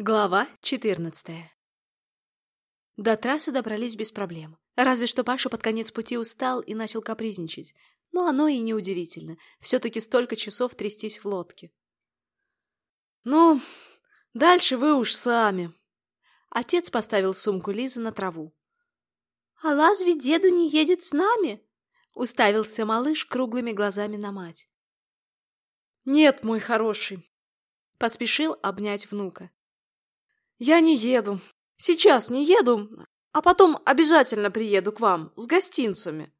Глава 14 До трассы добрались без проблем. Разве что Паша под конец пути устал и начал капризничать. Но оно и неудивительно. Все-таки столько часов трястись в лодке. «Ну, дальше вы уж сами». Отец поставил сумку Лизы на траву. «А разве деду не едет с нами?» Уставился малыш круглыми глазами на мать. «Нет, мой хороший!» Поспешил обнять внука. «Я не еду. Сейчас не еду, а потом обязательно приеду к вам с гостинцами».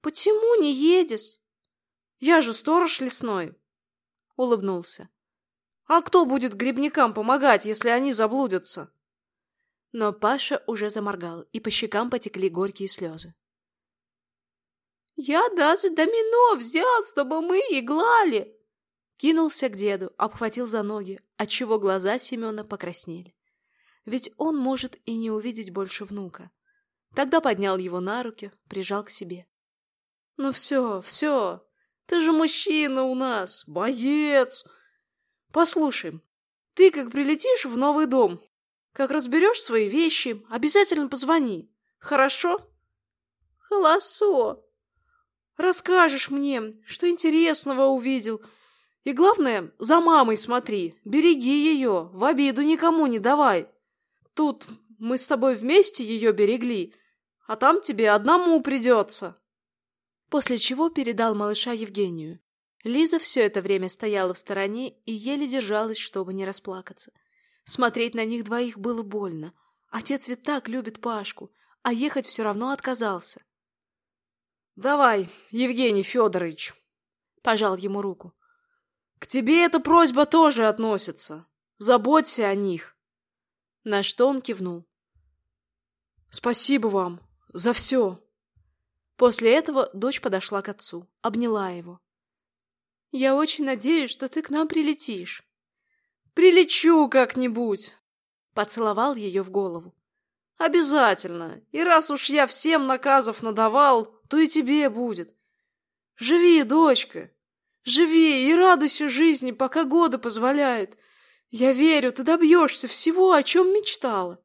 «Почему не едешь?» «Я же сторож лесной», — улыбнулся. «А кто будет грибникам помогать, если они заблудятся?» Но Паша уже заморгал, и по щекам потекли горькие слезы. «Я даже домино взял, чтобы мы иглали!» Кинулся к деду, обхватил за ноги, отчего глаза Семена покраснели. Ведь он может и не увидеть больше внука. Тогда поднял его на руки, прижал к себе. «Ну все, все, ты же мужчина у нас, боец! Послушай, ты как прилетишь в новый дом, как разберешь свои вещи, обязательно позвони, хорошо?» «Хорошо!» «Расскажешь мне, что интересного увидел, — и главное, за мамой смотри, береги ее, в обиду никому не давай. Тут мы с тобой вместе ее берегли, а там тебе одному придется. После чего передал малыша Евгению. Лиза все это время стояла в стороне и еле держалась, чтобы не расплакаться. Смотреть на них двоих было больно. Отец ведь так любит Пашку, а ехать все равно отказался. — Давай, Евгений Федорович, — пожал ему руку. К тебе эта просьба тоже относится. Заботься о них. На что он кивнул. Спасибо вам за все. После этого дочь подошла к отцу, обняла его. Я очень надеюсь, что ты к нам прилетишь. Прилечу как-нибудь. Поцеловал ее в голову. Обязательно. И раз уж я всем наказов надавал, то и тебе будет. Живи, дочка. Живи и радуйся жизни, пока годы позволяют. Я верю, ты добьешься всего, о чем мечтала.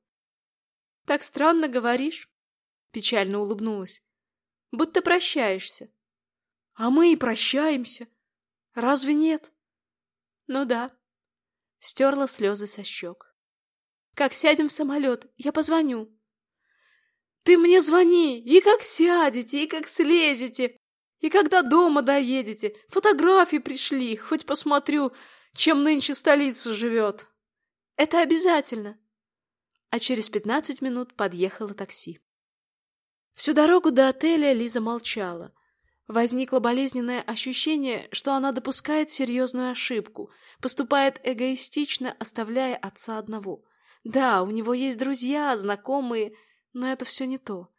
Так странно говоришь, печально улыбнулась. Будто прощаешься. А мы и прощаемся. Разве нет? Ну да. Стерла слезы со щек. Как сядем в самолет, я позвоню. Ты мне звони, и как сядете, и как слезете, и когда дома доедете, фотографии пришли, хоть посмотрю, чем нынче столица живет. Это обязательно. А через пятнадцать минут подъехало такси. Всю дорогу до отеля Лиза молчала. Возникло болезненное ощущение, что она допускает серьезную ошибку, поступает эгоистично, оставляя отца одного. Да, у него есть друзья, знакомые, но это все не то.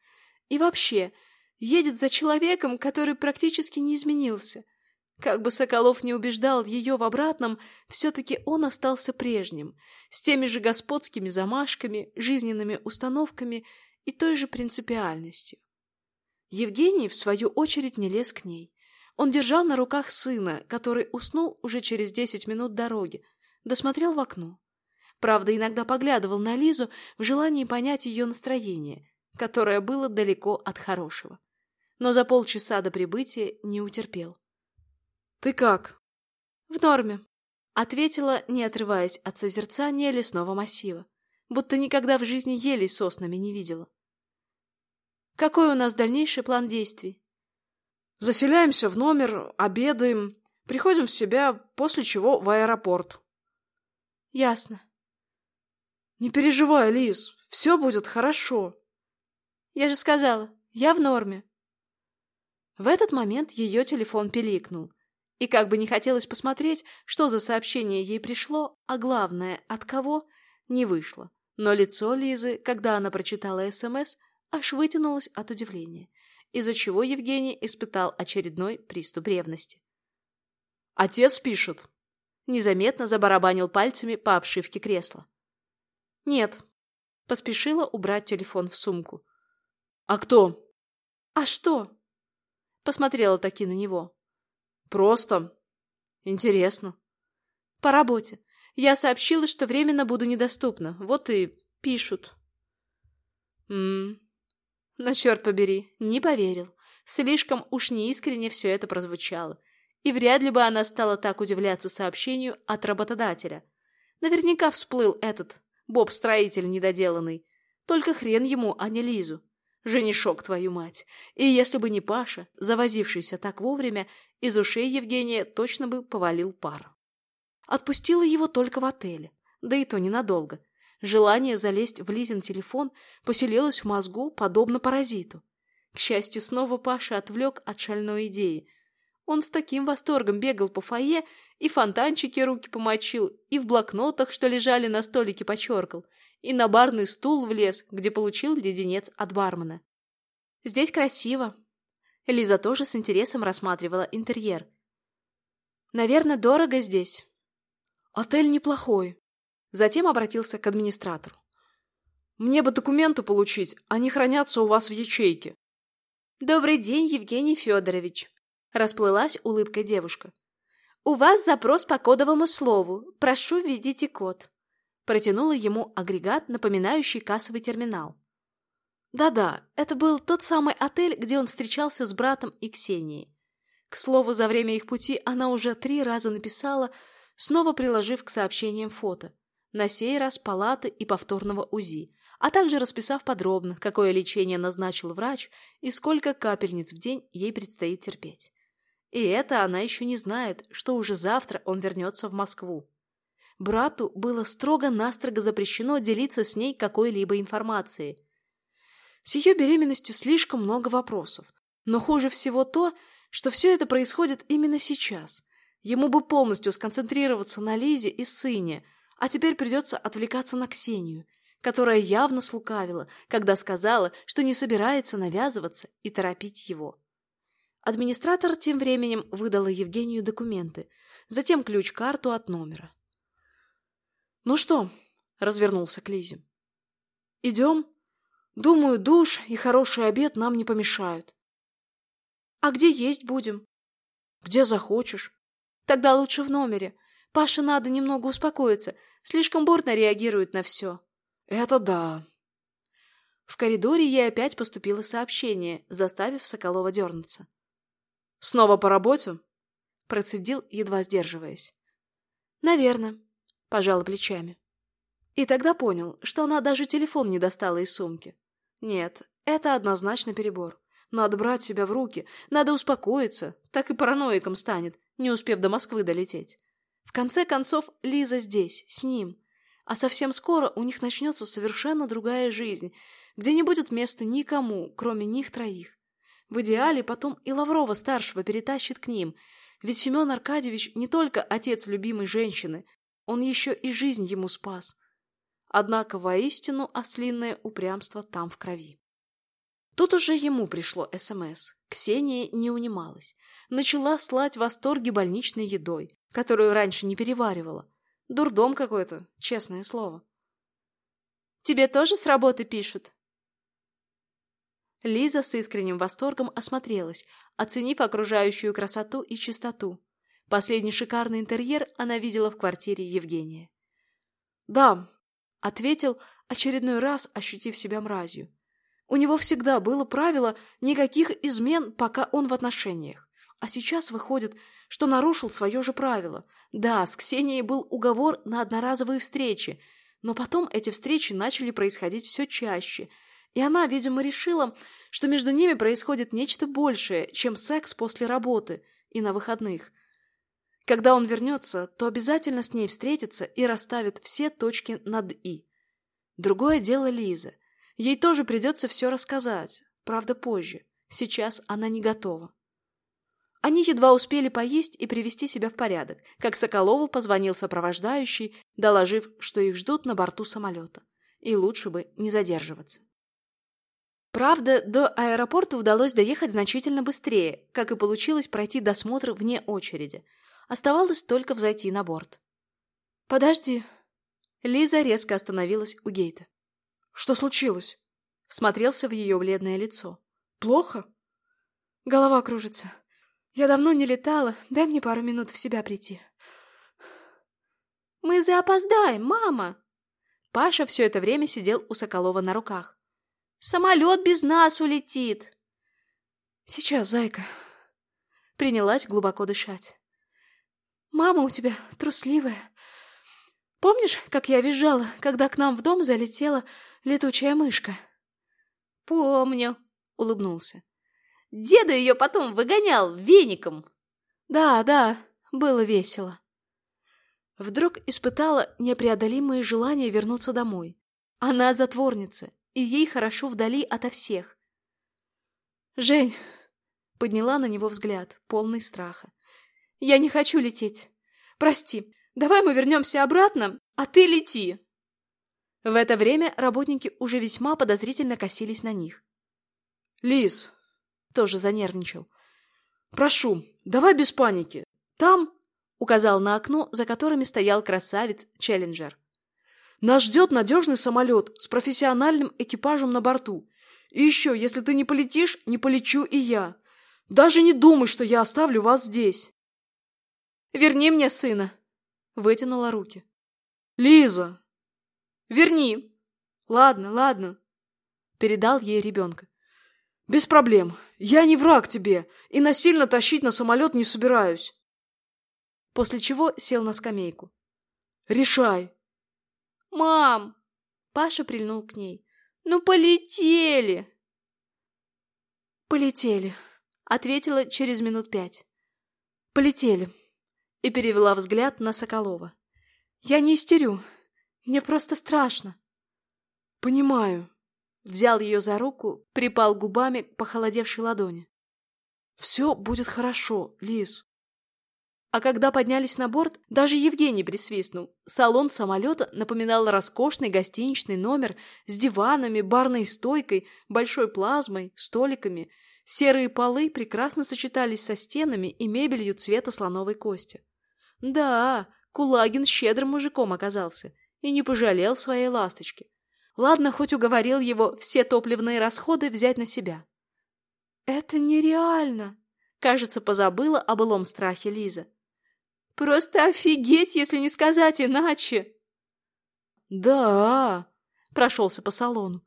И вообще, едет за человеком, который практически не изменился. Как бы Соколов не убеждал ее в обратном, все-таки он остался прежним, с теми же господскими замашками, жизненными установками и той же принципиальностью. Евгений, в свою очередь, не лез к ней. Он держал на руках сына, который уснул уже через десять минут дороги, досмотрел в окно. Правда, иногда поглядывал на Лизу в желании понять ее настроение, которое было далеко от хорошего но за полчаса до прибытия не утерпел. «Ты как?» «В норме», — ответила, не отрываясь от созерцания лесного массива, будто никогда в жизни елей соснами не видела. «Какой у нас дальнейший план действий?» «Заселяемся в номер, обедаем, приходим в себя, после чего в аэропорт». «Ясно». «Не переживай, Лиз, все будет хорошо». «Я же сказала, я в норме». В этот момент ее телефон пиликнул. И как бы не хотелось посмотреть, что за сообщение ей пришло, а главное, от кого, не вышло. Но лицо Лизы, когда она прочитала СМС, аж вытянулось от удивления, из-за чего Евгений испытал очередной приступ ревности. «Отец пишет!» Незаметно забарабанил пальцами по обшивке кресла. «Нет». Поспешила убрать телефон в сумку. «А кто?» «А что?» Посмотрела таки на него. Просто. Интересно. По работе. Я сообщила, что временно буду недоступна. Вот и пишут. Ммм. Но черт побери, не поверил. Слишком уж неискренне все это прозвучало. И вряд ли бы она стала так удивляться сообщению от работодателя. Наверняка всплыл этот Боб-строитель недоделанный. Только хрен ему, а не Лизу. Женишок, твою мать. И если бы не Паша, завозившийся так вовремя, из ушей Евгения точно бы повалил пар. Отпустила его только в отеле, да и то ненадолго. Желание залезть в Лизин телефон поселилось в мозгу, подобно паразиту. К счастью, снова Паша отвлек от шальной идеи. Он с таким восторгом бегал по фойе и фонтанчики руки помочил, и в блокнотах, что лежали на столике, почеркал, и на барный стул влез, где получил леденец от бармена. Здесь красиво. Лиза тоже с интересом рассматривала интерьер. Наверное, дорого здесь. Отель неплохой. Затем обратился к администратору. Мне бы документы получить, они хранятся у вас в ячейке. Добрый день, Евгений Федорович. Расплылась улыбкой девушка. «У вас запрос по кодовому слову. Прошу, введите код». Протянула ему агрегат, напоминающий кассовый терминал. Да-да, это был тот самый отель, где он встречался с братом и Ксенией. К слову, за время их пути она уже три раза написала, снова приложив к сообщениям фото. На сей раз палаты и повторного УЗИ, а также расписав подробно, какое лечение назначил врач и сколько капельниц в день ей предстоит терпеть. И это она еще не знает, что уже завтра он вернется в Москву. Брату было строго-настрого запрещено делиться с ней какой-либо информацией. С ее беременностью слишком много вопросов. Но хуже всего то, что все это происходит именно сейчас. Ему бы полностью сконцентрироваться на Лизе и сыне, а теперь придется отвлекаться на Ксению, которая явно слукавила, когда сказала, что не собирается навязываться и торопить его. Администратор тем временем выдала Евгению документы, затем ключ-карту от номера. «Ну что?» — развернулся к Лизе. «Идем? Думаю, душ и хороший обед нам не помешают». «А где есть будем?» «Где захочешь». «Тогда лучше в номере. Паше надо немного успокоиться. Слишком бурно реагирует на все». «Это да». В коридоре ей опять поступило сообщение, заставив Соколова дернуться. «Снова по работе?» Процедил, едва сдерживаясь. «Наверно», — пожала плечами. И тогда понял, что она даже телефон не достала из сумки. Нет, это однозначно перебор. Надо брать себя в руки, надо успокоиться, так и параноиком станет, не успев до Москвы долететь. В конце концов, Лиза здесь, с ним. А совсем скоро у них начнется совершенно другая жизнь, где не будет места никому, кроме них троих. В идеале потом и Лаврова-старшего перетащит к ним, ведь Семен Аркадьевич не только отец любимой женщины, он еще и жизнь ему спас. Однако воистину ослинное упрямство там в крови. Тут уже ему пришло СМС. Ксения не унималась. Начала слать восторги больничной едой, которую раньше не переваривала. Дурдом какой-то, честное слово. «Тебе тоже с работы пишут?» Лиза с искренним восторгом осмотрелась, оценив окружающую красоту и чистоту. Последний шикарный интерьер она видела в квартире Евгения. «Да», — ответил, очередной раз ощутив себя мразью. У него всегда было правило никаких измен, пока он в отношениях. А сейчас выходит, что нарушил свое же правило. Да, с Ксенией был уговор на одноразовые встречи, но потом эти встречи начали происходить все чаще — и она, видимо, решила, что между ними происходит нечто большее, чем секс после работы и на выходных. Когда он вернется, то обязательно с ней встретится и расставит все точки над «и». Другое дело Лиза. Ей тоже придется все рассказать, правда позже. Сейчас она не готова. Они едва успели поесть и привести себя в порядок, как Соколову позвонил сопровождающий, доложив, что их ждут на борту самолета. И лучше бы не задерживаться. Правда, до аэропорта удалось доехать значительно быстрее, как и получилось пройти досмотр вне очереди. Оставалось только взойти на борт. «Подожди». Лиза резко остановилась у гейта. «Что случилось?» Смотрелся в ее бледное лицо. «Плохо?» Голова кружится. Я давно не летала, дай мне пару минут в себя прийти. Мы запоздаем, мама!» Паша все это время сидел у Соколова на руках. «Самолет без нас улетит!» «Сейчас, зайка!» Принялась глубоко дышать. «Мама у тебя трусливая. Помнишь, как я визжала, когда к нам в дом залетела летучая мышка?» «Помню», — улыбнулся. «Деду ее потом выгонял веником». «Да, да, было весело». Вдруг испытала непреодолимое желание вернуться домой. Она затворница, и ей хорошо вдали ото всех. «Жень!» — подняла на него взгляд, полный страха. «Я не хочу лететь. Прости, давай мы вернемся обратно, а ты лети!» В это время работники уже весьма подозрительно косились на них. «Лис!» — тоже занервничал. «Прошу, давай без паники. Там указал на окно, за которыми стоял красавец Челленджер. «Нас ждет надежный самолет с профессиональным экипажем на борту. И еще, если ты не полетишь, не полечу и я. Даже не думай, что я оставлю вас здесь». «Верни мне сына», — вытянула руки. «Лиза!» «Верни!» «Ладно, ладно», — передал ей ребенка. «Без проблем. Я не враг тебе и насильно тащить на самолет не собираюсь после чего сел на скамейку. «Решай!» «Мам!» Паша прильнул к ней. «Ну, полетели!» «Полетели», — ответила через минут пять. «Полетели», — и перевела взгляд на Соколова. «Я не истерю. Мне просто страшно». «Понимаю», — взял ее за руку, припал губами к похолодевшей ладони. «Все будет хорошо, Лиз. А когда поднялись на борт, даже Евгений присвистнул. Салон самолета напоминал роскошный гостиничный номер с диванами, барной стойкой, большой плазмой, столиками. Серые полы прекрасно сочетались со стенами и мебелью цвета слоновой кости. Да, Кулагин щедрым мужиком оказался и не пожалел своей ласточки. Ладно, хоть уговорил его все топливные расходы взять на себя. «Это нереально!» Кажется, позабыла о былом страхе Лиза. Просто офигеть, если не сказать иначе. Да, прошелся по салону.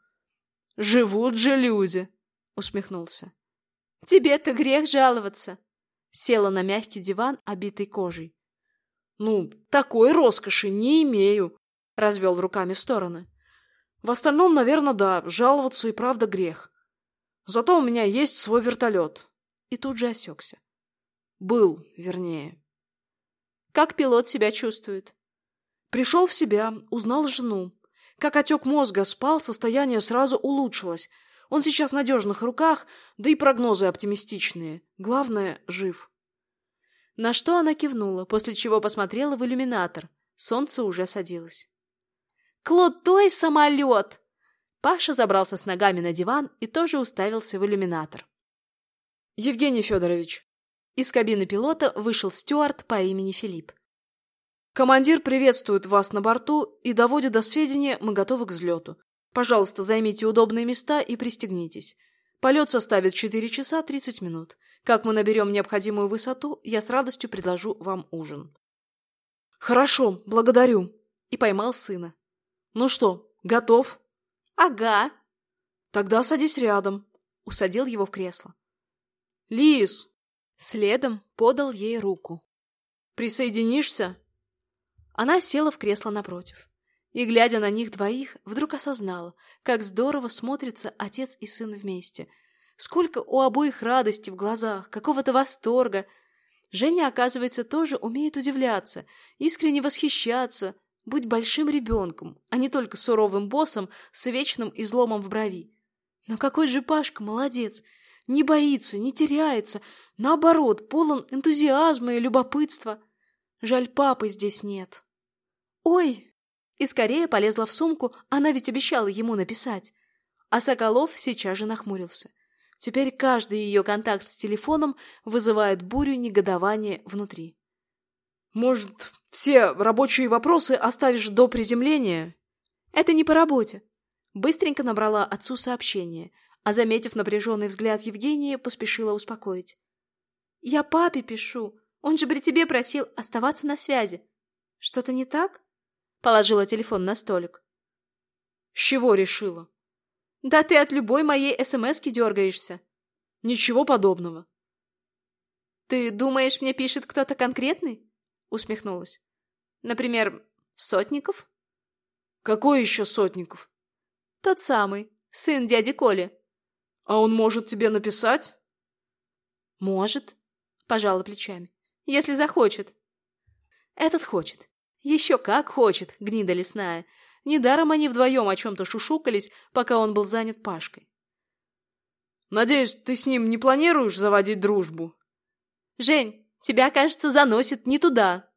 Живут же люди, усмехнулся. Тебе-то грех жаловаться. Села на мягкий диван, обитый кожей. Ну, такой роскоши не имею, развел руками в стороны. В остальном, наверное, да, жаловаться и правда грех. Зато у меня есть свой вертолет. И тут же осекся. Был, вернее. Как пилот себя чувствует? Пришел в себя, узнал жену. Как отек мозга спал, состояние сразу улучшилось. Он сейчас в надежных руках, да и прогнозы оптимистичные. Главное, жив. На что она кивнула, после чего посмотрела в иллюминатор. Солнце уже садилось. «Крутой самолет!» Паша забрался с ногами на диван и тоже уставился в иллюминатор. «Евгений Федорович, из кабины пилота вышел стюард по имени Филипп. «Командир приветствует вас на борту и доводит до сведения, мы готовы к взлету. Пожалуйста, займите удобные места и пристегнитесь. Полет составит 4 часа 30 минут. Как мы наберем необходимую высоту, я с радостью предложу вам ужин». «Хорошо, благодарю», и поймал сына. «Ну что, готов?» «Ага». «Тогда садись рядом», усадил его в кресло. «Лис, Следом подал ей руку. «Присоединишься?» Она села в кресло напротив. И, глядя на них двоих, вдруг осознала, как здорово смотрятся отец и сын вместе. Сколько у обоих радости в глазах, какого-то восторга. Женя, оказывается, тоже умеет удивляться, искренне восхищаться, быть большим ребенком, а не только суровым боссом с вечным изломом в брови. Но какой же Пашка молодец! Не боится, не теряется, Наоборот, полон энтузиазма и любопытства. Жаль, папы здесь нет. Ой! И скорее полезла в сумку, она ведь обещала ему написать. А Соколов сейчас же нахмурился. Теперь каждый ее контакт с телефоном вызывает бурю негодования внутри. «Может, все рабочие вопросы оставишь до приземления?» «Это не по работе». Быстренько набрала отцу сообщение, а, заметив напряженный взгляд Евгения, поспешила успокоить. «Я папе пишу. Он же при тебе просил оставаться на связи. Что-то не так?» Положила телефон на столик. С чего решила? Да ты от любой моей СМСки дергаешься. Ничего подобного. Ты думаешь, мне пишет кто-то конкретный? Усмехнулась. Например, Сотников? Какой еще Сотников? Тот самый, сын дяди Коли. А он может тебе написать? Может, пожала плечами. Если захочет. Этот хочет. Еще как хочет, гнида лесная. Недаром они вдвоем о чем-то шушукались, пока он был занят Пашкой. Надеюсь, ты с ним не планируешь заводить дружбу? Жень, тебя, кажется, заносит не туда.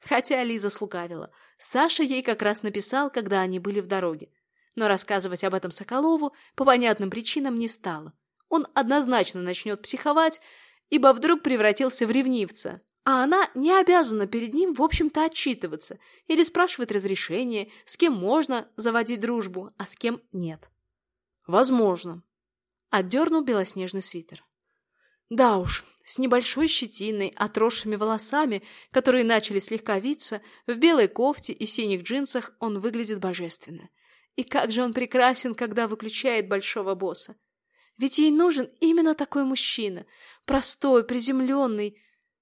Хотя Лиза слукавила. Саша ей как раз написал, когда они были в дороге. Но рассказывать об этом Соколову по понятным причинам не стала. Он однозначно начнет психовать, ибо вдруг превратился в ревнивца, а она не обязана перед ним, в общем-то, отчитываться или спрашивать разрешение, с кем можно заводить дружбу, а с кем нет. Возможно. Отдернул белоснежный свитер. Да уж, с небольшой щетиной, отросшими волосами, которые начали слегка виться, в белой кофте и синих джинсах он выглядит божественно. И как же он прекрасен, когда выключает большого босса. Ведь ей нужен именно такой мужчина, простой, приземленный,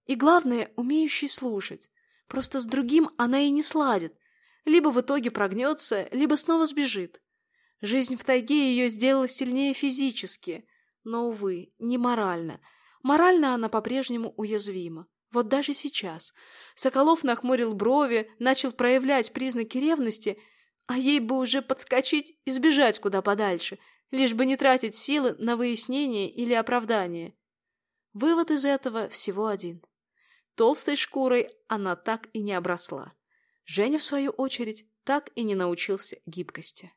и, главное, умеющий слушать. Просто с другим она и не сладит. Либо в итоге прогнется, либо снова сбежит. Жизнь в тайге ее сделала сильнее физически, но, увы, не морально. Морально она по-прежнему уязвима. Вот даже сейчас. Соколов нахмурил брови, начал проявлять признаки ревности, а ей бы уже подскочить и сбежать куда подальше, лишь бы не тратить силы на выяснение или оправдание. Вывод из этого всего один. Толстой шкурой она так и не обросла. Женя, в свою очередь, так и не научился гибкости.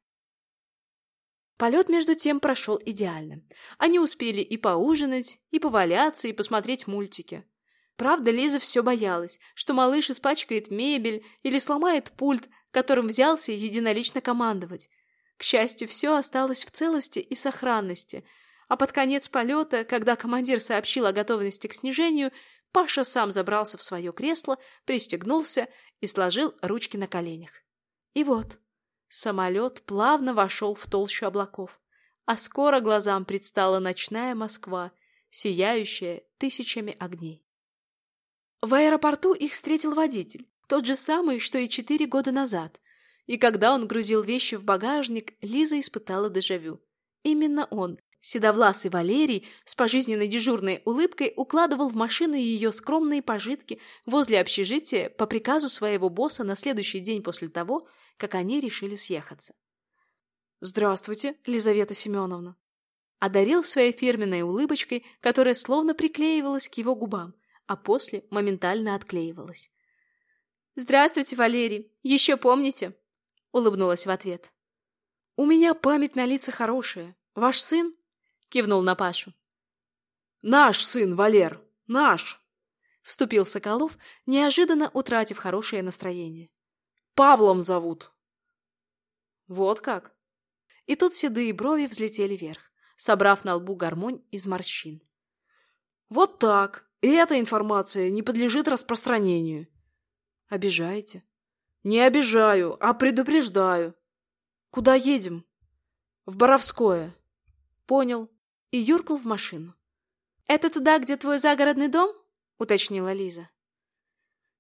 Полет, между тем, прошел идеально. Они успели и поужинать, и поваляться, и посмотреть мультики. Правда, Лиза все боялась, что малыш испачкает мебель или сломает пульт, которым взялся единолично командовать. К счастью, все осталось в целости и сохранности, а под конец полета, когда командир сообщил о готовности к снижению, Паша сам забрался в свое кресло, пристегнулся и сложил ручки на коленях. И вот, самолет плавно вошел в толщу облаков, а скоро глазам предстала ночная Москва, сияющая тысячами огней. В аэропорту их встретил водитель, тот же самый, что и четыре года назад. И когда он грузил вещи в багажник, Лиза испытала дежавю. Именно он, Седовласый Валерий с пожизненной дежурной улыбкой укладывал в машину ее скромные пожитки возле общежития по приказу своего босса на следующий день после того, как они решили съехаться. «Здравствуйте, Лизавета Семеновна!» Одарил своей фирменной улыбочкой, которая словно приклеивалась к его губам, а после моментально отклеивалась. «Здравствуйте, Валерий! Еще помните?» — улыбнулась в ответ. «У меня память на лица хорошая. Ваш сын кивнул на Пашу. «Наш сын, Валер, наш!» Вступил Соколов, неожиданно утратив хорошее настроение. «Павлом зовут!» «Вот как!» И тут седые брови взлетели вверх, собрав на лбу гармонь из морщин. «Вот так! И эта информация не подлежит распространению!» «Обижаете?» «Не обижаю, а предупреждаю!» «Куда едем?» «В Боровское!» «Понял и юркнул в машину. «Это туда, где твой загородный дом?» — уточнила Лиза.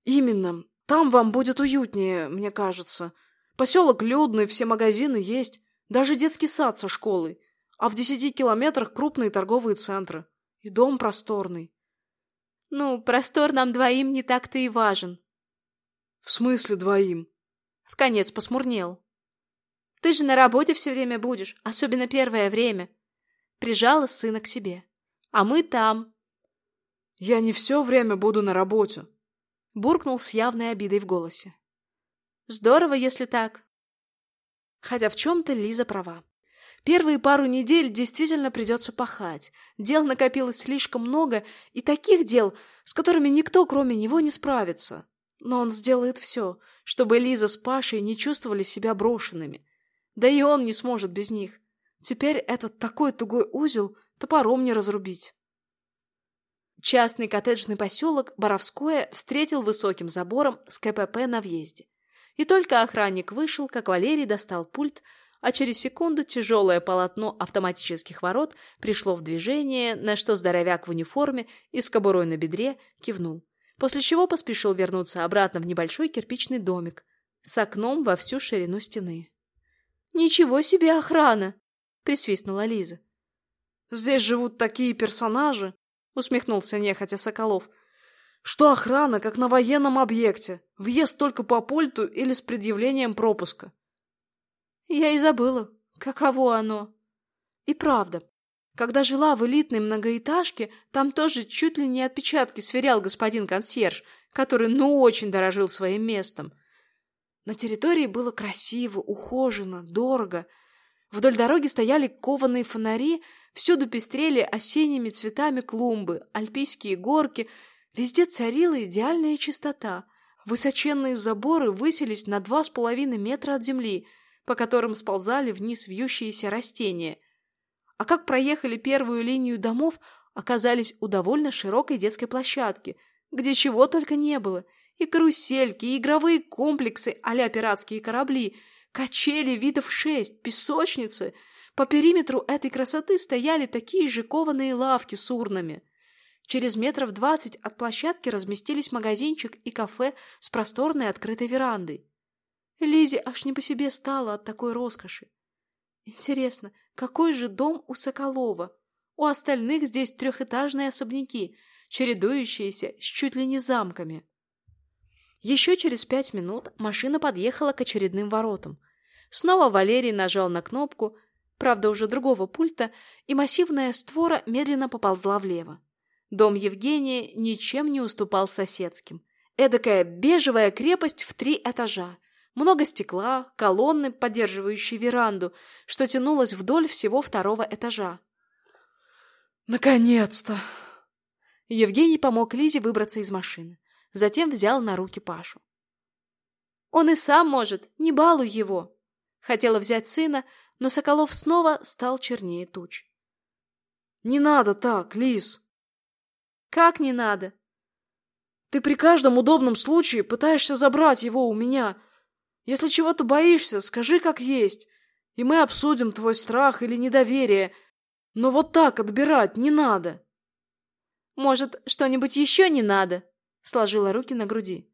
«Именно. Там вам будет уютнее, мне кажется. Поселок людный, все магазины есть, даже детский сад со школой, а в десяти километрах крупные торговые центры. И дом просторный». «Ну, простор нам двоим не так-то и важен». «В смысле двоим?» В конец посмурнел. «Ты же на работе все время будешь, особенно первое время прижала сына к себе. «А мы там». «Я не все время буду на работе», — буркнул с явной обидой в голосе. «Здорово, если так». Хотя в чем-то Лиза права. Первые пару недель действительно придется пахать. Дел накопилось слишком много, и таких дел, с которыми никто, кроме него, не справится. Но он сделает все, чтобы Лиза с Пашей не чувствовали себя брошенными. Да и он не сможет без них. Теперь этот такой тугой узел топором не разрубить. Частный коттеджный поселок Боровское встретил высоким забором с КПП на въезде. И только охранник вышел, как Валерий достал пульт, а через секунду тяжелое полотно автоматических ворот пришло в движение, на что здоровяк в униформе и с кобурой на бедре кивнул, после чего поспешил вернуться обратно в небольшой кирпичный домик с окном во всю ширину стены. «Ничего себе охрана!» — присвистнула Лиза. «Здесь живут такие персонажи!» — усмехнулся нехотя Соколов. «Что охрана, как на военном объекте? Въезд только по пульту или с предъявлением пропуска?» Я и забыла, каково оно. И правда, когда жила в элитной многоэтажке, там тоже чуть ли не отпечатки сверял господин консьерж, который ну очень дорожил своим местом. На территории было красиво, ухоженно, дорого. Вдоль дороги стояли кованые фонари, всюду пестрели осенними цветами клумбы, альпийские горки, везде царила идеальная чистота. Высоченные заборы высились на два с половиной метра от земли — по которым сползали вниз вьющиеся растения. А как проехали первую линию домов, оказались у довольно широкой детской площадки, где чего только не было. И карусельки, и игровые комплексы а пиратские корабли, качели видов шесть, песочницы. По периметру этой красоты стояли такие же кованые лавки с урнами. Через метров двадцать от площадки разместились магазинчик и кафе с просторной открытой верандой. Лизе аж не по себе стало от такой роскоши. Интересно, какой же дом у Соколова? У остальных здесь трехэтажные особняки, чередующиеся с чуть ли не замками. Еще через пять минут машина подъехала к очередным воротам. Снова Валерий нажал на кнопку, правда уже другого пульта, и массивная створа медленно поползла влево. Дом Евгения ничем не уступал соседским. Эдакая бежевая крепость в три этажа – много стекла, колонны, поддерживающие веранду, что тянулось вдоль всего второго этажа. «Наконец-то!» Евгений помог Лизе выбраться из машины. Затем взял на руки Пашу. «Он и сам может, не балуй его!» Хотела взять сына, но Соколов снова стал чернее туч. «Не надо так, Лиз!» «Как не надо?» «Ты при каждом удобном случае пытаешься забрать его у меня, если чего-то боишься, скажи как есть, и мы обсудим твой страх или недоверие. Но вот так отбирать не надо. Может, что-нибудь еще не надо? Сложила руки на груди.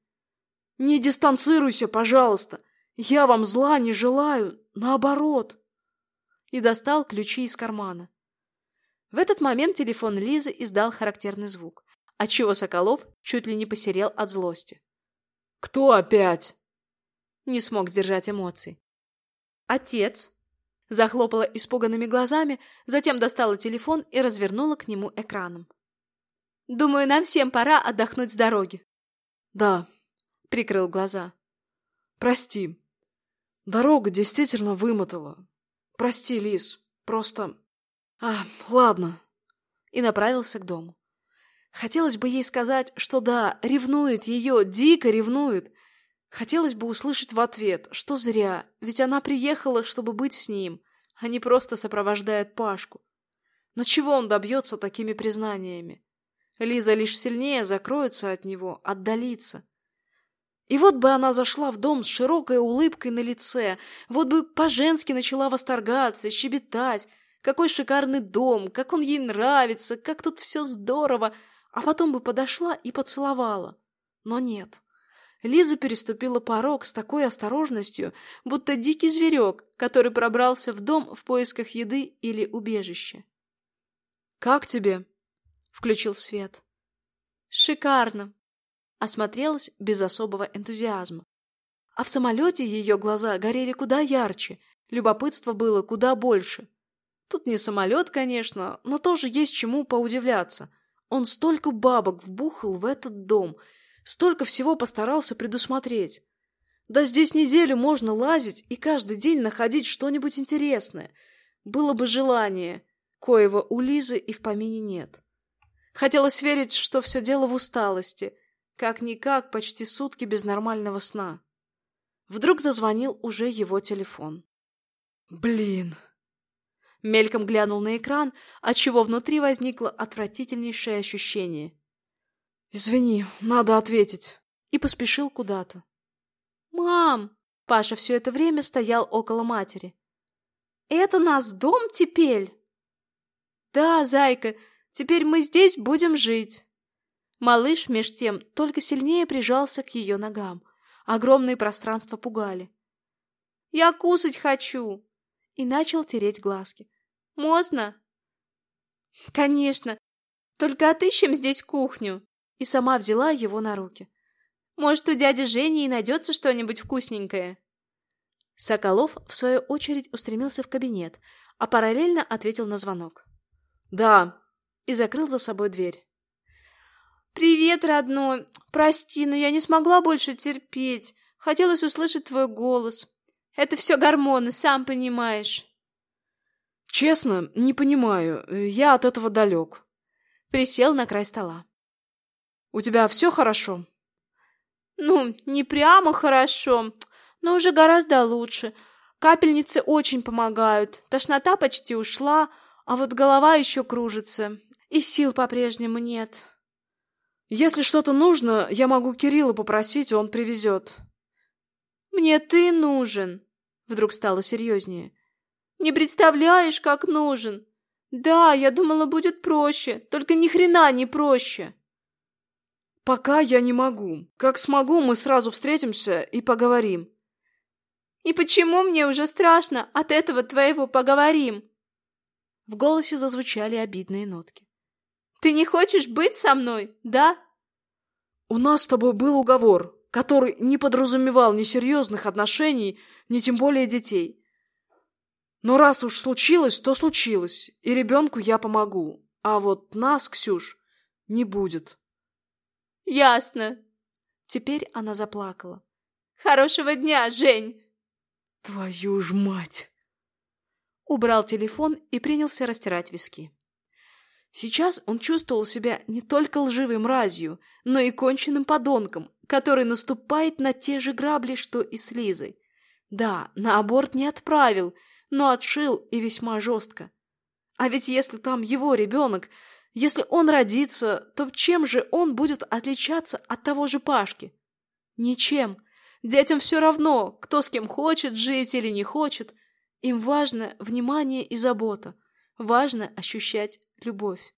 Не дистанцируйся, пожалуйста. Я вам зла не желаю, наоборот. И достал ключи из кармана. В этот момент телефон Лизы издал характерный звук, отчего Соколов чуть ли не посерел от злости. «Кто опять?» не смог сдержать эмоций. «Отец!» Захлопала испуганными глазами, затем достала телефон и развернула к нему экраном. «Думаю, нам всем пора отдохнуть с дороги». «Да», — прикрыл глаза. «Прости. Дорога действительно вымотала. Прости, Лис, просто... А, ладно». И направился к дому. Хотелось бы ей сказать, что да, ревнует ее, дико ревнует, Хотелось бы услышать в ответ, что зря, ведь она приехала, чтобы быть с ним, а не просто сопровождает Пашку. Но чего он добьется такими признаниями? Лиза лишь сильнее закроется от него, отдалится. И вот бы она зашла в дом с широкой улыбкой на лице, вот бы по-женски начала восторгаться, щебетать. Какой шикарный дом, как он ей нравится, как тут все здорово, а потом бы подошла и поцеловала. Но нет. Лиза переступила порог с такой осторожностью, будто дикий зверек, который пробрался в дом в поисках еды или убежища. «Как тебе?» — включил свет. «Шикарно!» — осмотрелась без особого энтузиазма. А в самолете ее глаза горели куда ярче, любопытство было куда больше. Тут не самолет, конечно, но тоже есть чему поудивляться. Он столько бабок вбухал в этот дом — Столько всего постарался предусмотреть. Да здесь неделю можно лазить и каждый день находить что-нибудь интересное. Было бы желание, коего у Лизы и в помине нет. Хотелось верить, что все дело в усталости. Как-никак почти сутки без нормального сна. Вдруг зазвонил уже его телефон. «Блин!» Мельком глянул на экран, отчего внутри возникло отвратительнейшее ощущение. «Извини, надо ответить». И поспешил куда-то. «Мам!» Паша все это время стоял около матери. «Это нас дом теперь?» «Да, зайка, теперь мы здесь будем жить». Малыш, меж тем, только сильнее прижался к ее ногам. Огромные пространства пугали. «Я кусать хочу!» И начал тереть глазки. «Можно?» «Конечно! Только отыщем здесь кухню!» И сама взяла его на руки. «Может, у дяди Жени и найдется что-нибудь вкусненькое?» Соколов, в свою очередь, устремился в кабинет, а параллельно ответил на звонок. «Да», и закрыл за собой дверь. «Привет, родной! Прости, но я не смогла больше терпеть. Хотелось услышать твой голос. Это все гормоны, сам понимаешь». «Честно, не понимаю. Я от этого далек». Присел на край стола. «У тебя все хорошо?» «Ну, не прямо хорошо, но уже гораздо лучше. Капельницы очень помогают. Тошнота почти ушла, а вот голова еще кружится. И сил по-прежнему нет». Если что-то нужно, я могу Кирилла попросить, он привезет. Мне ты нужен. Вдруг стало серьезнее. Не представляешь, как нужен. Да, я думала, будет проще, только ни хрена не проще. Пока я не могу. Как смогу, мы сразу встретимся и поговорим. И почему мне уже страшно от этого твоего поговорим? В голосе зазвучали обидные нотки. Ты не хочешь быть со мной, да? У нас с тобой был уговор, который не подразумевал ни серьезных отношений, ни тем более детей. Но раз уж случилось, то случилось, и ребенку я помогу. А вот нас, Ксюш, не будет. Ясно. Теперь она заплакала. Хорошего дня, Жень. Твою ж мать. Убрал телефон и принялся растирать виски. Сейчас он чувствовал себя не только лживой мразью, но и конченным подонком, который наступает на те же грабли, что и с Лизой. Да, на аборт не отправил, но отшил и весьма жестко. А ведь если там его ребенок, если он родится, то чем же он будет отличаться от того же Пашки? Ничем. Детям все равно, кто с кем хочет жить или не хочет. Им важно внимание и забота. Важно ощущать любовь.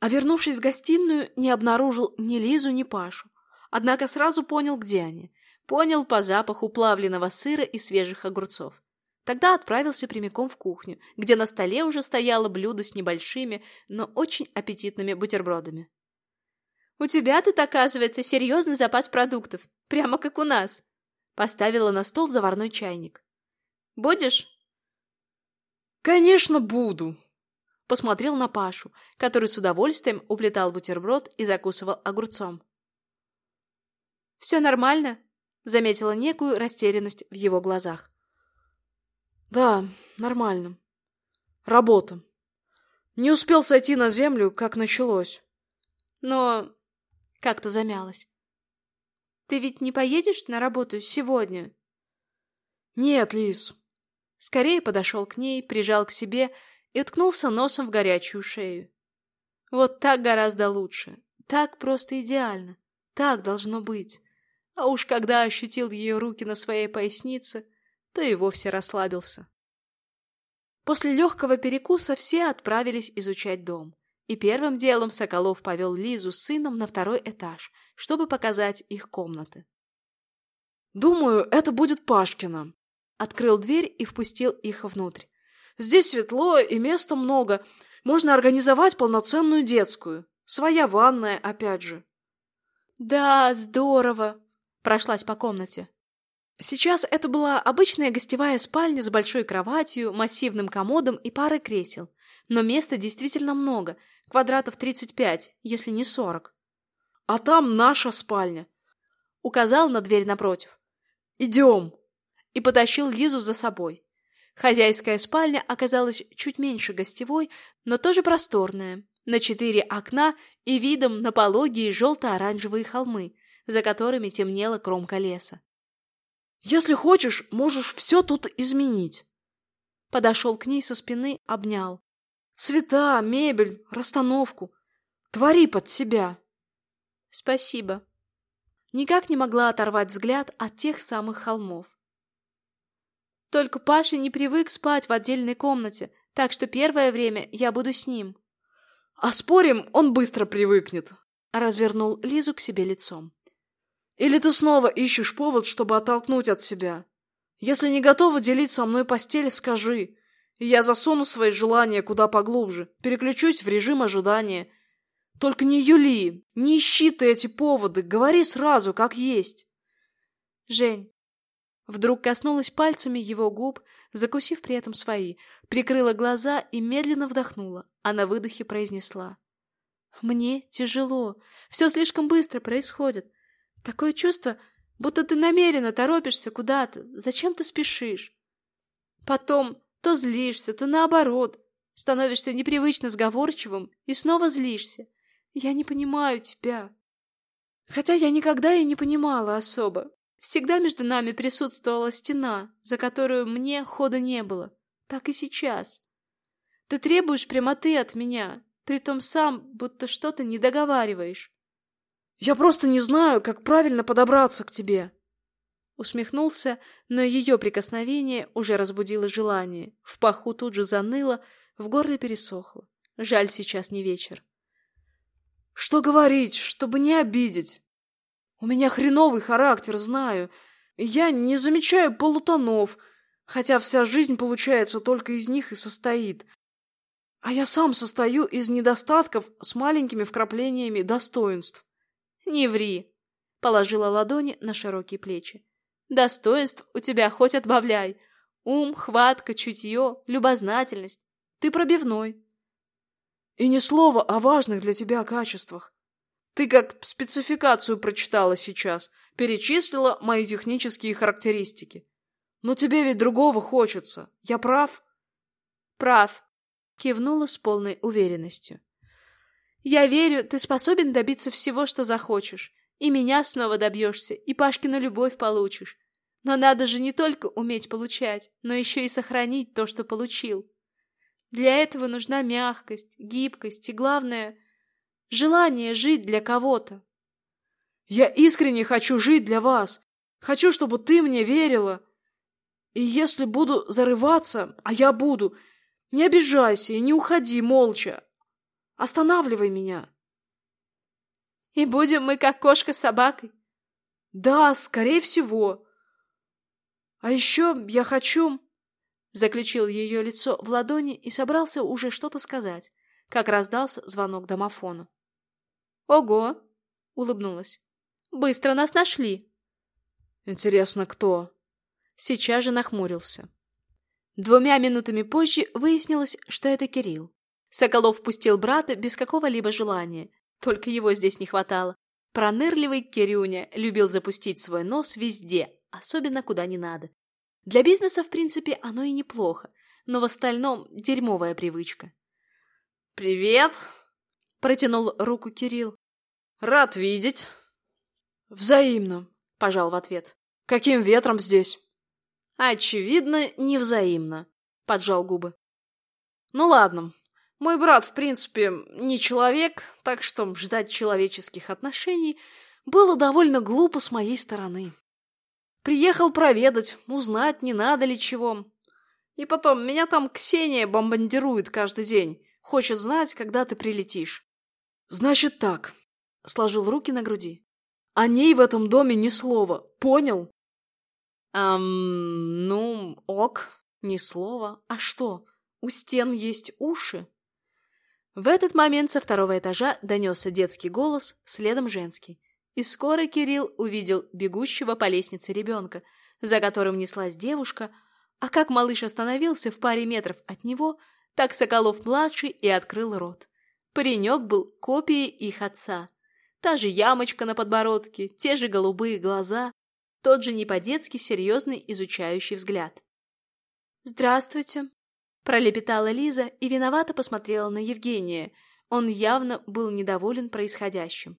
А вернувшись в гостиную, не обнаружил ни Лизу, ни Пашу. Однако сразу понял, где они. Понял по запаху плавленного сыра и свежих огурцов. Тогда отправился прямиком в кухню, где на столе уже стояло блюдо с небольшими, но очень аппетитными бутербродами. «У тебя тут, оказывается, серьезный запас продуктов, прямо как у нас», поставила на стол заварной чайник. «Будешь?» «Конечно буду!» Посмотрел на Пашу, который с удовольствием уплетал бутерброд и закусывал огурцом. «Все нормально?» Заметила некую растерянность в его глазах. «Да, нормально. Работа. Не успел сойти на землю, как началось. Но...» Как-то замялась. «Ты ведь не поедешь на работу сегодня?» «Нет, Лис». Скорее подошел к ней, прижал к себе и уткнулся носом в горячую шею. Вот так гораздо лучше, так просто идеально, так должно быть. А уж когда ощутил ее руки на своей пояснице, то и вовсе расслабился. После легкого перекуса все отправились изучать дом. И первым делом Соколов повел Лизу с сыном на второй этаж, чтобы показать их комнаты. «Думаю, это будет Пашкина». Открыл дверь и впустил их внутрь. Здесь светло и места много. Можно организовать полноценную детскую. Своя ванная, опять же. Да, здорово. Прошлась по комнате. Сейчас это была обычная гостевая спальня с большой кроватью, массивным комодом и парой кресел. Но места действительно много. Квадратов 35, если не 40. А там наша спальня. Указал на дверь напротив. Идем. И потащил Лизу за собой. Хозяйская спальня оказалась чуть меньше гостевой, но тоже просторная, на четыре окна и видом на пологие желто-оранжевые холмы, за которыми темнела кромка леса. «Если хочешь, можешь все тут изменить». Подошел к ней со спины, обнял. «Цвета, мебель, расстановку. Твори под себя». «Спасибо». никак не могла оторвать взгляд от тех самых холмов. Только Паша не привык спать в отдельной комнате, так что первое время я буду с ним. А спорим, он быстро привыкнет. Развернул Лизу к себе лицом. Или ты снова ищешь повод, чтобы оттолкнуть от себя? Если не готова делить со мной постель, скажи. И я засуну свои желания куда поглубже, переключусь в режим ожидания. Только не юли, не ищи ты эти поводы, говори сразу, как есть. Жень, Вдруг коснулась пальцами его губ, закусив при этом свои, прикрыла глаза и медленно вдохнула, а на выдохе произнесла. «Мне тяжело. Все слишком быстро происходит. Такое чувство, будто ты намеренно торопишься куда-то. Зачем ты спешишь? Потом то злишься, то наоборот. Становишься непривычно сговорчивым и снова злишься. Я не понимаю тебя. Хотя я никогда и не понимала особо. Всегда между нами присутствовала стена, за которую мне хода не было. Так и сейчас. Ты требуешь прямоты от меня, притом сам будто что-то не договариваешь. Я просто не знаю, как правильно подобраться к тебе. Усмехнулся, но ее прикосновение уже разбудило желание. В паху тут же заныло, в горле пересохло. Жаль, сейчас не вечер. Что говорить, чтобы не обидеть? У меня хреновый характер, знаю. Я не замечаю полутонов, хотя вся жизнь, получается, только из них и состоит. А я сам состою из недостатков с маленькими вкраплениями достоинств. Не ври, положила ладони на широкие плечи. Достоинств у тебя хоть отбавляй. Ум, хватка, чутье, любознательность. Ты пробивной. И ни слова о важных для тебя качествах. Ты как спецификацию прочитала сейчас, перечислила мои технические характеристики. Но тебе ведь другого хочется. Я прав? Прав, кивнула с полной уверенностью. Я верю, ты способен добиться всего, что захочешь. И меня снова добьешься, и Пашкину любовь получишь. Но надо же не только уметь получать, но еще и сохранить то, что получил. Для этого нужна мягкость, гибкость и, главное, Желание жить для кого-то. Я искренне хочу жить для вас. Хочу, чтобы ты мне верила. И если буду зарываться, а я буду, не обижайся и не уходи молча. Останавливай меня. И будем мы как кошка с собакой? Да, скорее всего. А еще я хочу... Заключил ее лицо в ладони и собрался уже что-то сказать, как раздался звонок домофона. «Ого!» — улыбнулась. «Быстро нас нашли!» «Интересно, кто?» Сейчас же нахмурился. Двумя минутами позже выяснилось, что это Кирилл. Соколов пустил брата без какого-либо желания. Только его здесь не хватало. Пронырливый Кирюня любил запустить свой нос везде, особенно куда не надо. Для бизнеса, в принципе, оно и неплохо, но в остальном дерьмовая привычка. «Привет!» — протянул руку Кирилл. «Рад видеть». «Взаимно», — пожал в ответ. «Каким ветром здесь?» «Очевидно, невзаимно», — поджал губы. «Ну ладно. Мой брат, в принципе, не человек, так что ждать человеческих отношений было довольно глупо с моей стороны. Приехал проведать, узнать, не надо ли чего. И потом, меня там Ксения бомбардирует каждый день. Хочет знать, когда ты прилетишь. «Значит так», — сложил руки на груди. «О ней в этом доме ни слова, понял?» «Эм, ну, ок, ни слова. А что, у стен есть уши?» В этот момент со второго этажа донесся детский голос, следом женский. И скоро Кирилл увидел бегущего по лестнице ребенка, за которым неслась девушка, а как малыш остановился в паре метров от него, так Соколов-младший и открыл рот. Паренек был копией их отца. Та же ямочка на подбородке, те же голубые глаза, тот же не по-детски серьезный изучающий взгляд. «Здравствуйте», – пролепетала Лиза и виновато посмотрела на Евгения. Он явно был недоволен происходящим.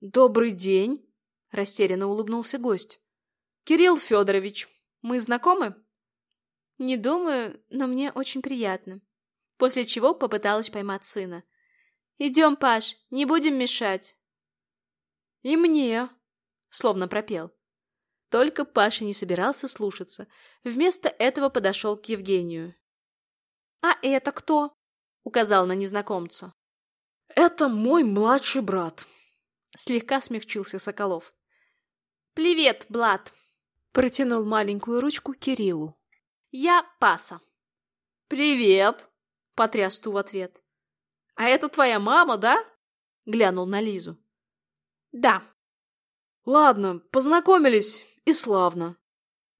«Добрый день», – растерянно улыбнулся гость. «Кирилл Федорович, мы знакомы?» «Не думаю, но мне очень приятно». После чего попыталась поймать сына – «Идем, Паш, не будем мешать». «И мне», — словно пропел. Только Паша не собирался слушаться. Вместо этого подошел к Евгению. «А это кто?» — указал на незнакомца. «Это мой младший брат», — слегка смягчился Соколов. «Привет, Блад!» — протянул маленькую ручку Кириллу. «Я Паса». «Привет!» — потряс ту в ответ. «А это твоя мама, да?» — глянул на Лизу. «Да». «Ладно, познакомились, и славно».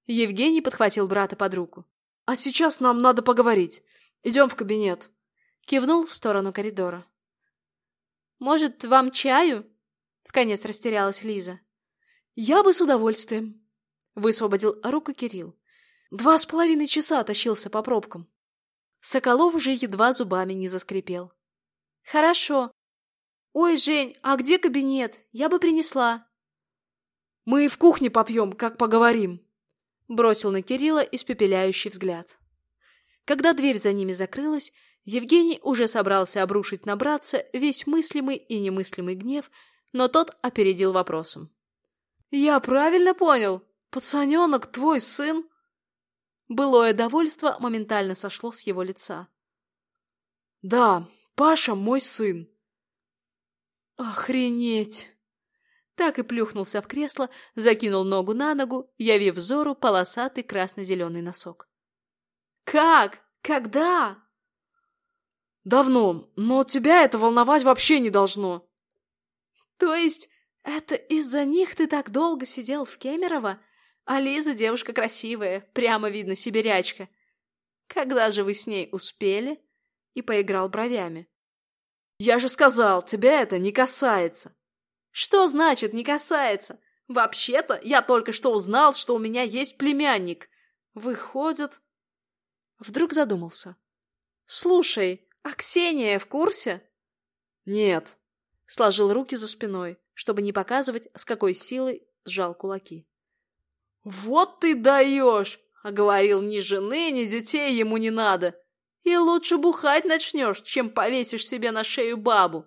Евгений подхватил брата под руку. «А сейчас нам надо поговорить. Идем в кабинет». Кивнул в сторону коридора. «Может, вам чаю?» Вконец растерялась Лиза. «Я бы с удовольствием», — высвободил руку Кирилл. «Два с половиной часа тащился по пробкам». Соколов уже едва зубами не заскрипел. «Хорошо. Ой, Жень, а где кабинет? Я бы принесла». «Мы в кухне попьем, как поговорим», — бросил на Кирилла испепеляющий взгляд. Когда дверь за ними закрылась, Евгений уже собрался обрушить на братца весь мыслимый и немыслимый гнев, но тот опередил вопросом. «Я правильно понял? Пацаненок твой сын?» Былое довольство моментально сошло с его лица. «Да, Паша мой сын». «Охренеть!» Так и плюхнулся в кресло, закинул ногу на ногу, явив взору полосатый красно-зеленый носок. «Как? Когда?» «Давно, но тебя это волновать вообще не должно». «То есть это из-за них ты так долго сидел в Кемерово? А Лиза девушка красивая, прямо видно сибирячка. Когда же вы с ней успели?» И поиграл бровями. «Я же сказал, тебя это не касается». «Что значит «не касается»? Вообще-то я только что узнал, что у меня есть племянник. Выходит...» Вдруг задумался. «Слушай, «А Ксения в курсе?» «Нет», — сложил руки за спиной, чтобы не показывать, с какой силой сжал кулаки. «Вот ты даешь!» — а говорил, ни жены, ни детей ему не надо. И лучше бухать начнешь, чем повесишь себе на шею бабу.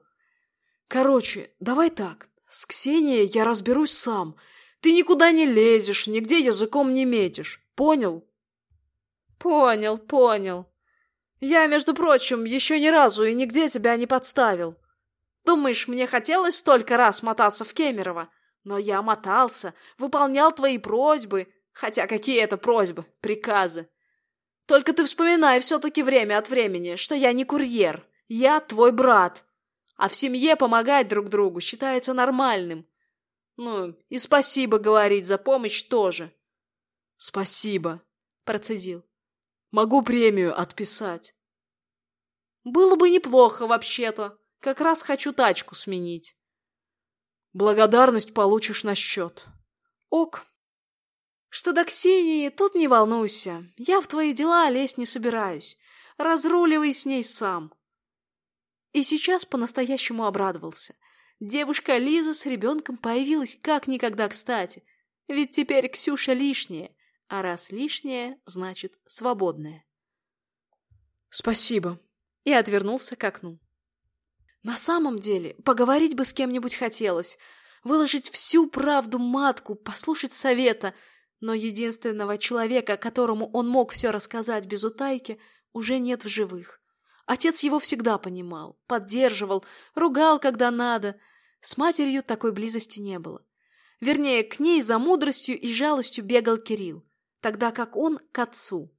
Короче, давай так. С Ксенией я разберусь сам. Ты никуда не лезешь, нигде языком не метишь. Понял? Понял, понял. Я, между прочим, еще ни разу и нигде тебя не подставил. Думаешь, мне хотелось столько раз мотаться в Кемерово? Но я мотался, выполнял твои просьбы. Хотя какие это просьбы, приказы. Только ты вспоминай все-таки время от времени, что я не курьер. Я твой брат. А в семье помогать друг другу считается нормальным. Ну, и спасибо говорить за помощь тоже. Спасибо, процедил. Могу премию отписать. Было бы неплохо, вообще-то. Как раз хочу тачку сменить. Благодарность получишь на счет. Ок. Что до Ксении, тут не волнуйся. Я в твои дела лезть не собираюсь. Разруливай с ней сам. И сейчас по-настоящему обрадовался. Девушка Лиза с ребенком появилась как никогда кстати. Ведь теперь Ксюша лишняя а раз лишнее, значит свободное. «Спасибо», и отвернулся к окну. На самом деле, поговорить бы с кем-нибудь хотелось, выложить всю правду матку, послушать совета, но единственного человека, которому он мог все рассказать без утайки, уже нет в живых. Отец его всегда понимал, поддерживал, ругал, когда надо. С матерью такой близости не было. Вернее, к ней за мудростью и жалостью бегал Кирилл тогда как он к отцу.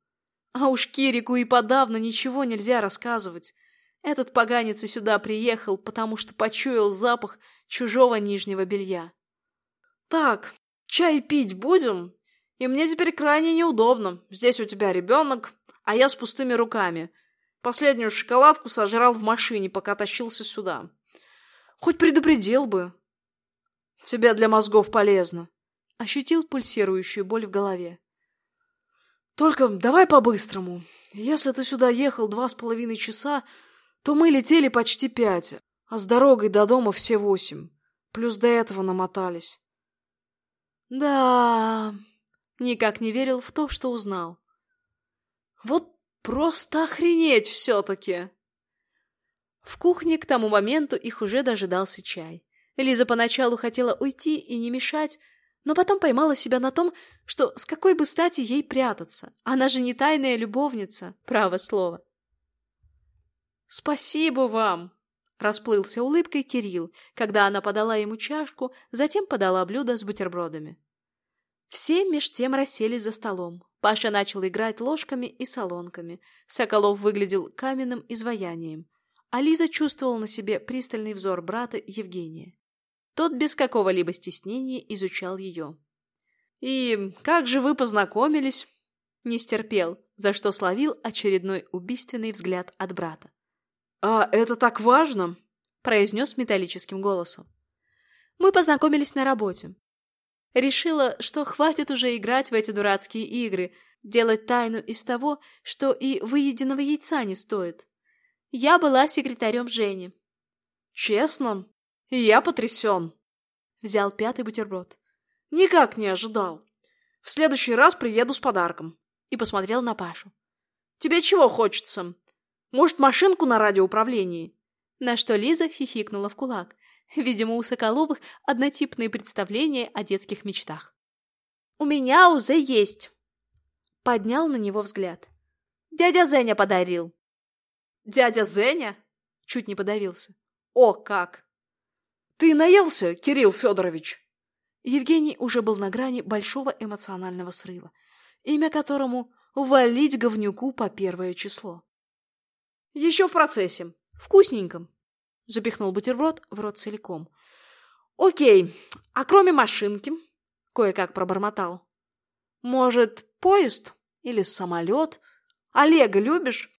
А уж Кирику и подавно ничего нельзя рассказывать. Этот поганец и сюда приехал, потому что почуял запах чужого нижнего белья. «Так, чай пить будем? И мне теперь крайне неудобно. Здесь у тебя ребенок, а я с пустыми руками. Последнюю шоколадку сожрал в машине, пока тащился сюда. Хоть предупредил бы. Тебе для мозгов полезно». Ощутил пульсирующую боль в голове. Только давай по-быстрому. Если ты сюда ехал два с половиной часа, то мы летели почти пять, а с дорогой до дома все восемь. Плюс до этого намотались. Да, никак не верил в то, что узнал. Вот просто охренеть все-таки. В кухне к тому моменту их уже дожидался чай. Лиза поначалу хотела уйти и не мешать, Но потом поймала себя на том, что с какой бы стати ей прятаться. Она же не тайная любовница, право слово. «Спасибо вам!» — расплылся улыбкой Кирилл, когда она подала ему чашку, затем подала блюдо с бутербродами. Все меж тем расселись за столом. Паша начал играть ложками и солонками. Соколов выглядел каменным изваянием. А Лиза чувствовала на себе пристальный взор брата Евгения. Тот без какого-либо стеснения изучал ее. «И как же вы познакомились?» Не стерпел, за что словил очередной убийственный взгляд от брата. «А это так важно?» – произнес металлическим голосом. «Мы познакомились на работе. Решила, что хватит уже играть в эти дурацкие игры, делать тайну из того, что и выеденного яйца не стоит. Я была секретарем Жени». «Честно? Я потрясен!» Взял пятый бутерброд. «Никак не ожидал. В следующий раз приеду с подарком». И посмотрел на Пашу. «Тебе чего хочется? Может, машинку на радиоуправлении?» На что Лиза хихикнула в кулак. Видимо, у Соколовых однотипные представления о детских мечтах. «У меня уже есть!» Поднял на него взгляд. «Дядя Зеня подарил!» «Дядя Зеня?» Чуть не подавился. «О, как!» «Ты наелся, Кирилл Федорович?» Евгений уже был на грани большого эмоционального срыва, имя которому «Валить говнюку по первое число». Еще в процессе. Вкусненьком. Запихнул бутерброд в рот целиком. Окей, а кроме машинки? Кое-как пробормотал. Может, поезд? Или самолет? Олега любишь?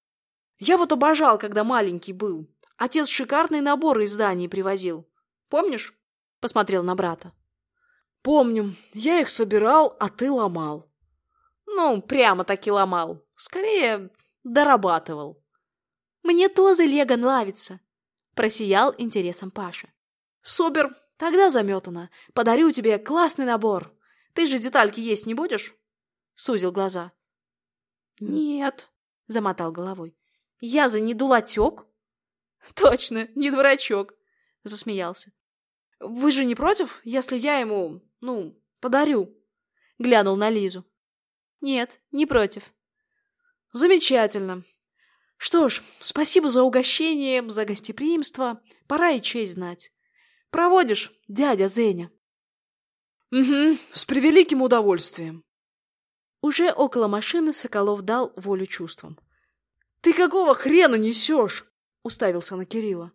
Я вот обожал, когда маленький был. Отец шикарный набор из Дании привозил. Помнишь? Посмотрел на брата. Помню. Я их собирал, а ты ломал. Ну, прямо-таки ломал. Скорее, дорабатывал. Мне тоже Лего нравится. Просиял интересом Паша. Супер, тогда заметано. Подарю тебе классный набор. Ты же детальки есть не будешь? Сузил глаза. Нет, замотал головой. Я за не дулатек? Точно, не дурачок, засмеялся. Вы же не против, если я ему, ну, подарю? Глянул на Лизу. Нет, не против. Замечательно. Что ж, спасибо за угощение, за гостеприимство. Пора и честь знать. Проводишь, дядя Зеня? Угу, с превеликим удовольствием. Уже около машины Соколов дал волю чувствам. Ты какого хрена несешь? Уставился на Кирилла.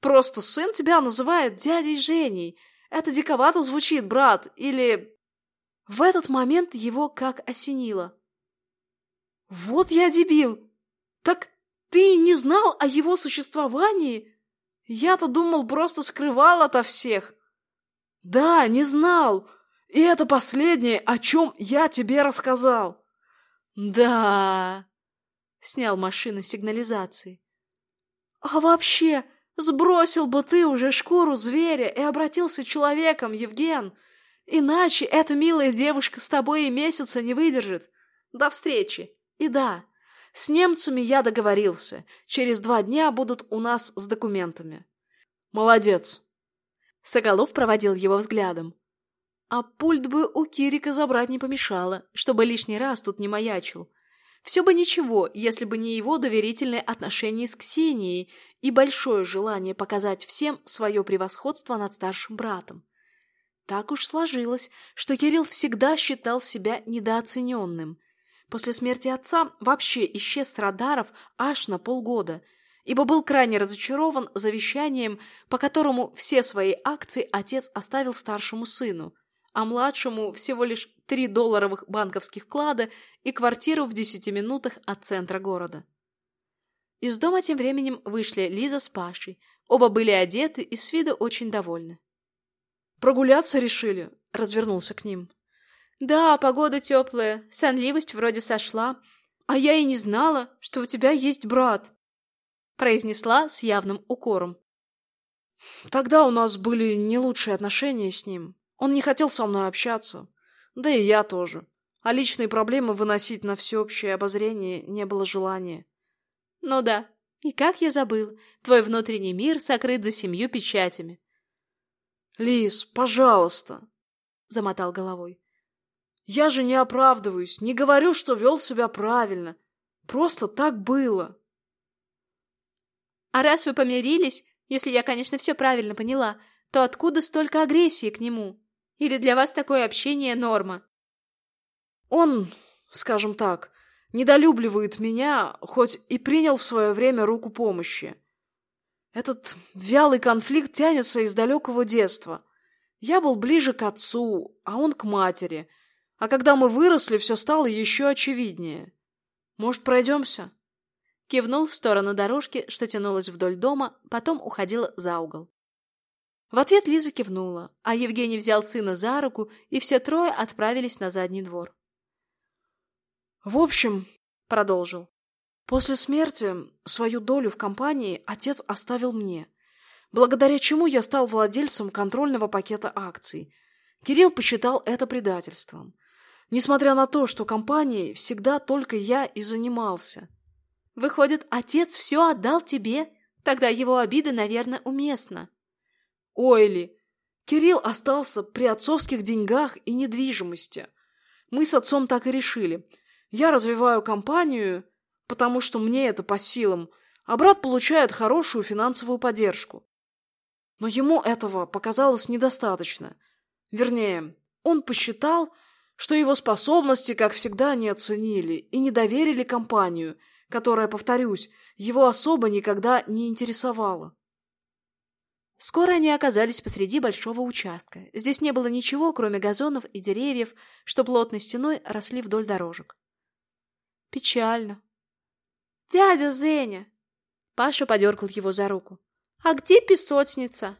Просто сын тебя называет дядей Женей. Это диковато звучит, брат. Или... В этот момент его как осенило. Вот я дебил. «Так ты не знал о его существовании? Я-то думал, просто скрывал ото всех». «Да, не знал. И это последнее, о чем я тебе рассказал». «Да...» — снял машину сигнализации. «А вообще, сбросил бы ты уже шкуру зверя и обратился человеком, Евген. Иначе эта милая девушка с тобой и месяца не выдержит. До встречи. И да, с немцами я договорился. Через два дня будут у нас с документами. Молодец. Соколов проводил его взглядом. А пульт бы у Кирика забрать не помешало, чтобы лишний раз тут не маячил. Все бы ничего, если бы не его доверительное отношение с Ксенией и большое желание показать всем свое превосходство над старшим братом. Так уж сложилось, что Кирилл всегда считал себя недооцененным, После смерти отца вообще исчез с радаров аж на полгода, ибо был крайне разочарован завещанием, по которому все свои акции отец оставил старшему сыну, а младшему всего лишь три долларовых банковских клада и квартиру в десяти минутах от центра города. Из дома тем временем вышли Лиза с Пашей. Оба были одеты и с виду очень довольны. «Прогуляться решили?» — развернулся к ним. Да, погода теплая, сонливость вроде сошла. А я и не знала, что у тебя есть брат. Произнесла с явным укором. Тогда у нас были не лучшие отношения с ним. Он не хотел со мной общаться. Да и я тоже. А личные проблемы выносить на всеобщее обозрение не было желания. Ну да. И как я забыл, твой внутренний мир сокрыт за семью печатями. Лис, пожалуйста, замотал головой. Я же не оправдываюсь, не говорю, что вел себя правильно. Просто так было. А раз вы помирились, если я, конечно, все правильно поняла, то откуда столько агрессии к нему? Или для вас такое общение норма? Он, скажем так, недолюбливает меня, хоть и принял в свое время руку помощи. Этот вялый конфликт тянется из далекого детства. Я был ближе к отцу, а он к матери. А когда мы выросли, все стало еще очевиднее. Может, пройдемся?» Кивнул в сторону дорожки, что тянулась вдоль дома, потом уходила за угол. В ответ Лиза кивнула, а Евгений взял сына за руку, и все трое отправились на задний двор. «В общем, — продолжил, — после смерти свою долю в компании отец оставил мне, благодаря чему я стал владельцем контрольного пакета акций. Кирилл посчитал это предательством. Несмотря на то, что компанией всегда только я и занимался. Выходит, отец все отдал тебе? Тогда его обида, наверное, уместна. Ой ли, Кирилл остался при отцовских деньгах и недвижимости. Мы с отцом так и решили. Я развиваю компанию, потому что мне это по силам, а брат получает хорошую финансовую поддержку. Но ему этого показалось недостаточно. Вернее, он посчитал, что его способности, как всегда, не оценили и не доверили компанию, которая, повторюсь, его особо никогда не интересовала. Скоро они оказались посреди большого участка. Здесь не было ничего, кроме газонов и деревьев, что плотной стеной росли вдоль дорожек. Печально. «Дядя Зеня!» Паша подергал его за руку. «А где песочница?»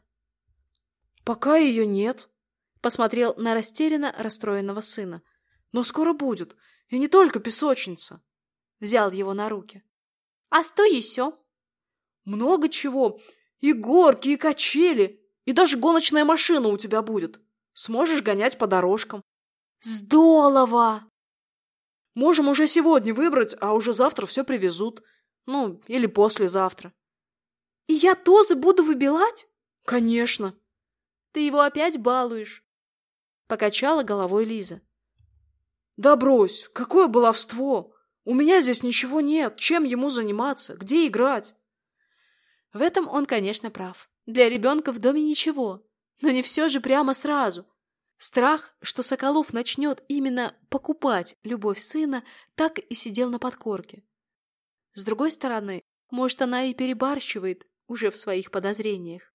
«Пока ее нет», — посмотрел на растерянно расстроенного сына. «Но скоро будет. И не только песочница». Взял его на руки. «А что еще?» «Много чего. И горки, и качели, и даже гоночная машина у тебя будет. Сможешь гонять по дорожкам. Здорово! Можем уже сегодня выбрать, а уже завтра все привезут. Ну, или послезавтра. И я тоже буду выбилать? Конечно. Ты его опять балуешь. Покачала головой Лиза. Да брось, какое баловство! У меня здесь ничего нет. Чем ему заниматься? Где играть? В этом он, конечно, прав. Для ребенка в доме ничего. Но не все же прямо сразу. Страх, что Соколов начнет именно покупать любовь сына, так и сидел на подкорке. С другой стороны, может, она и перебарщивает уже в своих подозрениях.